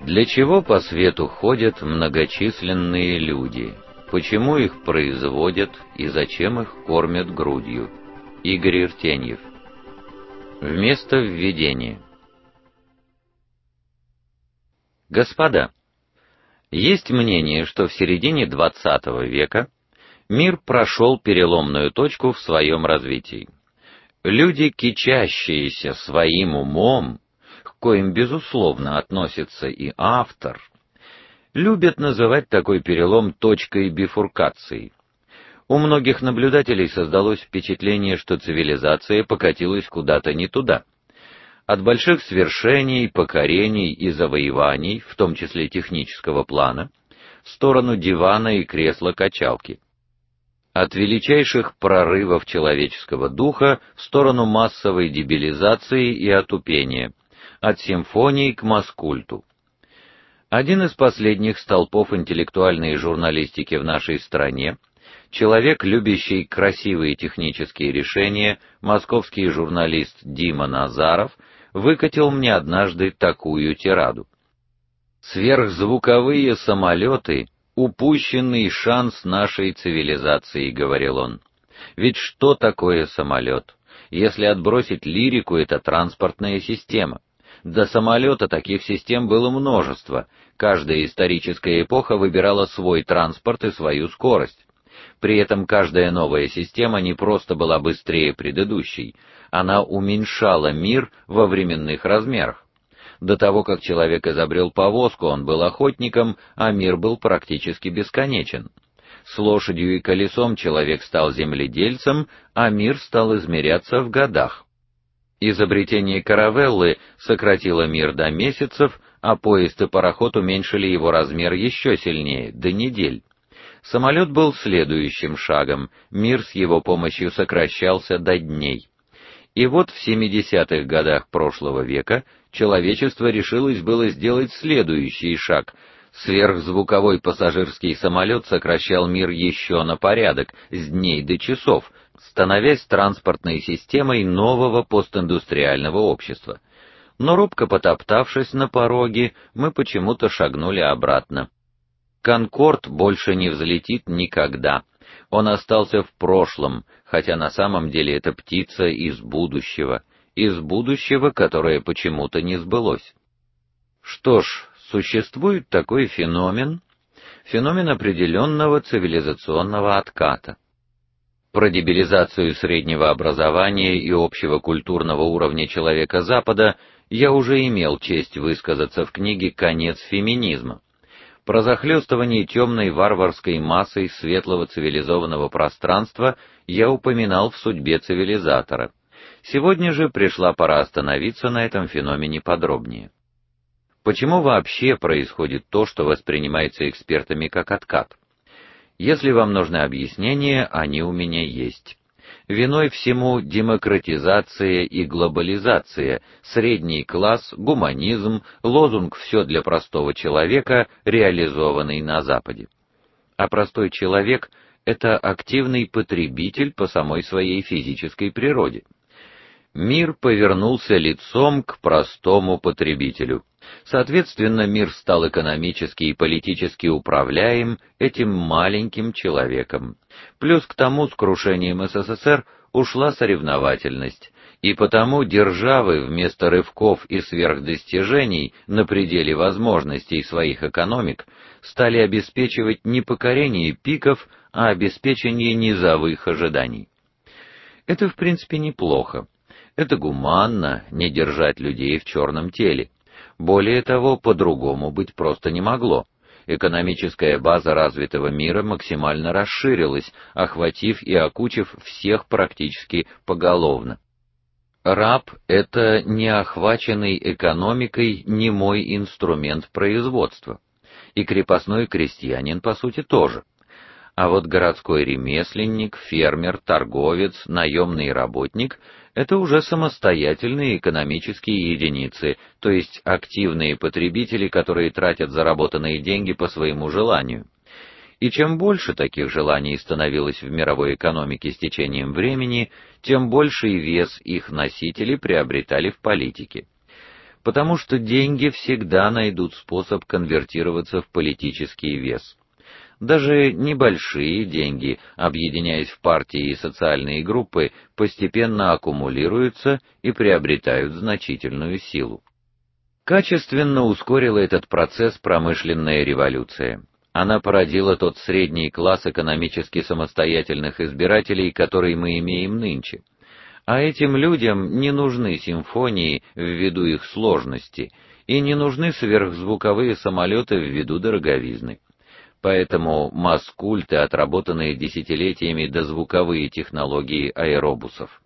Для чего по свету ходят многочисленные люди? Почему их производят и зачем их кормят грудью? Игорь Иртеньев. Вместо введения. Господа, есть мнение, что в середине XX века мир прошел переломную точку в своем развитии. Люди, кичащиеся своим умом, коим безусловно относится и автор, любят называть такой перелом точкой бифуркации. У многих наблюдателей создалось впечатление, что цивилизация покатилась куда-то не туда. От больших свершений, покорений и завоеваний, в том числе технического плана, в сторону дивана и кресла-качалки. От величайших прорывов человеческого духа в сторону массовой дебилизации и отупения, от симфонии к маскульту. Один из последних столпов интеллектуальной журналистики в нашей стране, человек, любящий красивые технические решения, московский журналист Дима Назаров выкатил мне однажды такую тираду. Сверхзвуковые самолеты — упущенный шанс нашей цивилизации, говорил он. Ведь что такое самолет? Если отбросить лирику, это транспортная система. До самолета таких систем было множество. Каждая историческая эпоха выбирала свой транспорт и свою скорость. При этом каждая новая система не просто была быстрее предыдущей, она уменьшала мир во временных размерах. До того, как человек изобрел повозку, он был охотником, а мир был практически бесконечен. С лошадью и колесом человек стал земледельцем, а мир стал измеряться в годах. Изобретение каравеллы сократило мир до месяцев, а поезд и пароход уменьшили его размер еще сильнее до недель. Самолет был следующим шагом. Мир с его помощью сокращался до дней. И вот в 70-х годах прошлого века человечество решилось было сделать следующий шаг. Сверхзвуковой пассажирский самолет сокращал мир еще на порядок, с дней до часов, становясь транспортной системой нового постиндустриального общества. Но робко потоптавшись на пороге, мы почему-то шагнули обратно. Конкорд больше не взлетит никогда. Он остался в прошлом, хотя на самом деле это птица из будущего, из будущего, которое почему-то не сбылось. Что ж, существует такой феномен, феномен определенного цивилизационного отката. Про дебилизацию среднего образования и общего культурного уровня человека Запада я уже имел честь высказаться в книге Конец феминизма. Про захлестывание темной варварской массой светлого цивилизованного пространства я упоминал в судьбе цивилизатора. Сегодня же пришла пора остановиться на этом феномене подробнее. Почему вообще происходит то, что воспринимается экспертами как откат? Если вам нужны объяснения, они у меня есть. Виной всему демократизация и глобализация, средний класс, гуманизм, лозунг все для простого человека, реализованный на западе. А простой человек это активный потребитель по самой своей физической природе. Мир повернулся лицом к простому потребителю. Соответственно, мир стал экономически и политически управляем этим маленьким человеком. Плюс к тому с крушением СССР ушла соревновательность, и потому державы вместо рывков и сверхдостижений на пределе возможностей своих экономик стали обеспечивать не покорение пиков, а обеспечение низовых ожиданий. Это в принципе неплохо. Это гуманно не держать людей в черном теле. Более того, по-другому быть просто не могло. Экономическая база развитого мира максимально расширилась, охватив и окучив всех практически поголовно. Раб это не охваченный экономикой не мой инструмент производства. И крепостной крестьянин по сути тоже. А вот городской ремесленник, фермер, торговец, наемный работник это уже самостоятельные экономические единицы, то есть активные потребители, которые тратят заработанные деньги по своему желанию. И чем больше таких желаний становилось в мировой экономике с течением времени, тем больший вес их носители приобретали в политике. потому что деньги всегда найдут способ конвертироваться в политический вес. Даже небольшие деньги, объединяясь в партии и социальные группы, постепенно аккумулируются и приобретают значительную силу. Качественно ускорила этот процесс промышленная революция. Она породила тот средний класс экономически самостоятельных избирателей, который мы имеем нынче. А этим людям не нужны симфонии ввиду их сложности, и не нужны сверхзвуковые самолеты ввиду дороговизны. Поэтому маскульты, отработанные десятилетиями дозвуковые технологии аэробусов.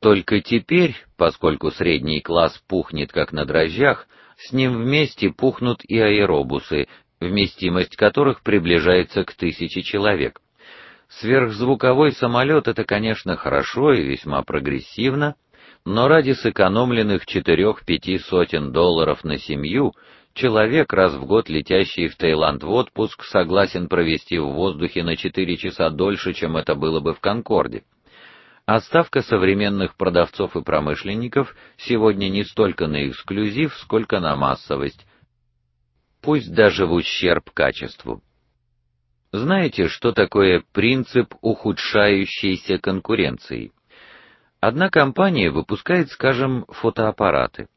Только теперь, поскольку средний класс пухнет как на дрожжах, с ним вместе пухнут и аэробусы, вместимость которых приближается к тысяче человек. Сверхзвуковой самолет это, конечно, хорошо и весьма прогрессивно, но ради сэкономленных четырех-пяти сотен долларов на семью человек, раз в год летящий в Таиланд в отпуск, согласен провести в воздухе на четыре часа дольше, чем это было бы в Конкорде. А ставка современных продавцов и промышленников сегодня не столько на эксклюзив, сколько на массовость, пусть даже в ущерб качеству. Знаете, что такое принцип ухудшающейся конкуренции? Одна компания выпускает, скажем, фотоаппараты.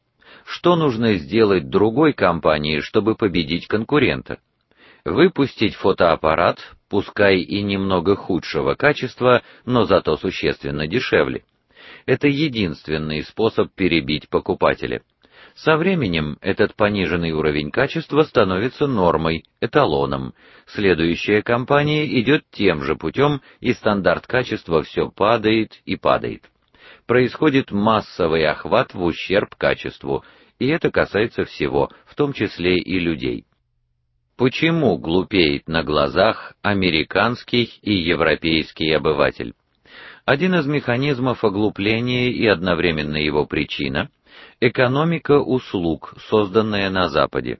Что нужно сделать другой компании, чтобы победить конкурента? Выпустить фотоаппарат, пускай и немного худшего качества, но зато существенно дешевле. Это единственный способ перебить покупателя. Со временем этот пониженный уровень качества становится нормой, эталоном. Следующая компания идет тем же путем, и стандарт качества все падает и падает. Происходит массовый охват в ущерб качеству, и это касается всего, в том числе и людей. Почему глупеет на глазах американский и европейский обыватель? Один из механизмов оглупления и одновременно его причина Экономика услуг, созданная на западе.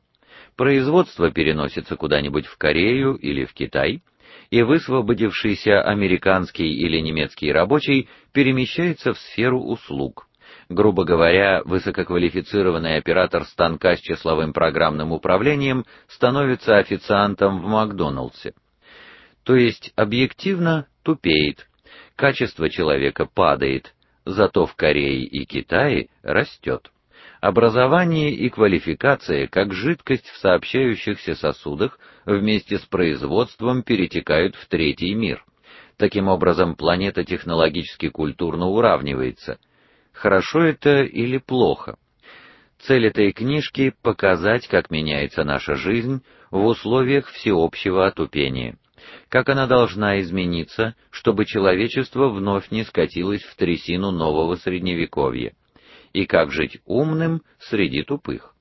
Производство переносится куда-нибудь в Корею или в Китай, и высвободившийся американский или немецкий рабочий перемещается в сферу услуг. Грубо говоря, высококвалифицированный оператор станка с числовым программным управлением становится официантом в Макдоналдсе. То есть объективно тупеет. Качество человека падает, зато в Корее и Китае растет. Образование и квалификация, как жидкость в сообщающихся сосудах, вместе с производством перетекают в третий мир. Таким образом, планета технологически культурно уравнивается. Хорошо это или плохо? Цель этой книжки показать, как меняется наша жизнь в условиях всеобщего отупения как она должна измениться, чтобы человечество вновь не скатилось в трясину нового средневековья, и как жить умным среди тупых.